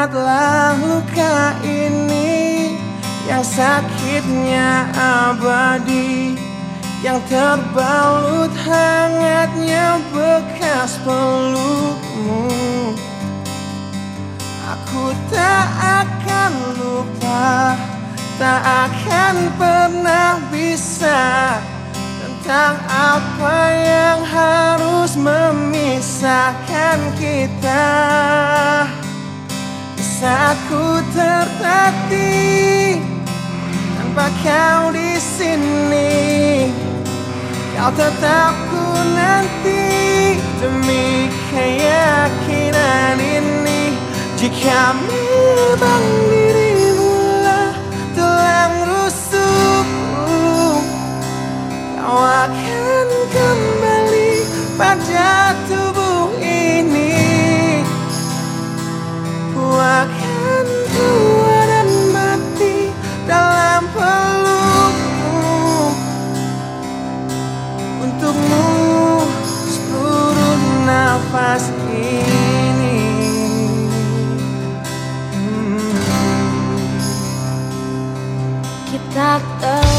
Lihatlah luka ini yang sakitnya abadi Yang terbalut hangatnya bekas pelukmu. Aku tak akan lupa Tak akan pernah bisa Tentang apa yang harus memisahkan kita. Aku tertati tanpa kau di sini. Kau tetap ku nanti demi keyakinan ini. Jika memang not the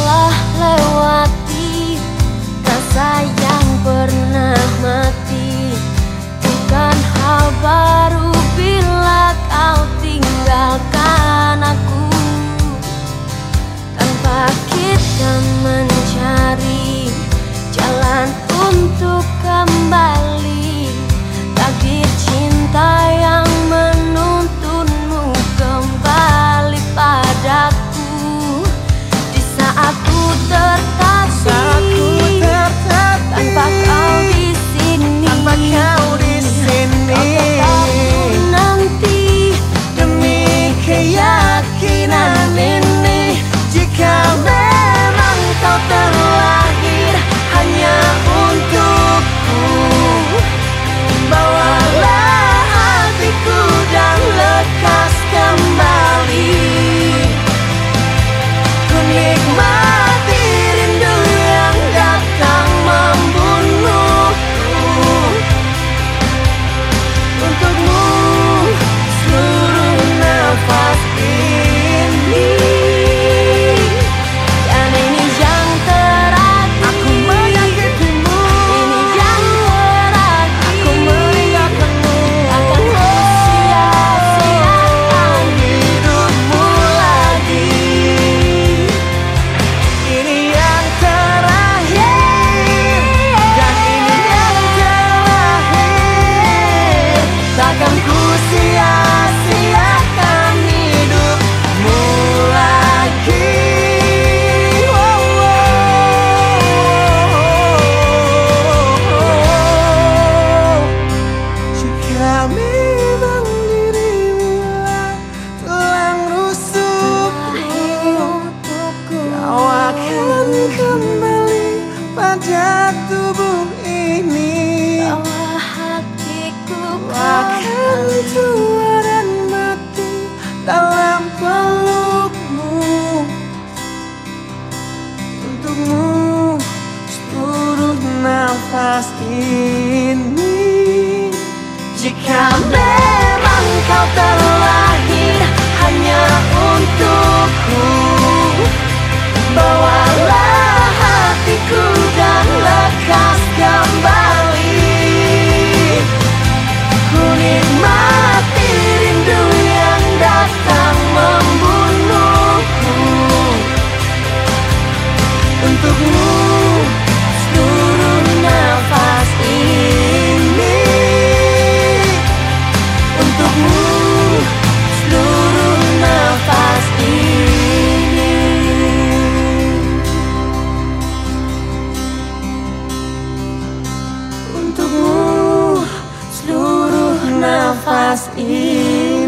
tubuh Fast ini